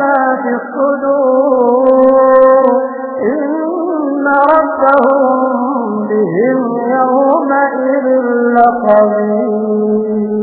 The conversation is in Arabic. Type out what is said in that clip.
ما في الصدور. إن ربهم بهم يومئذ لخبير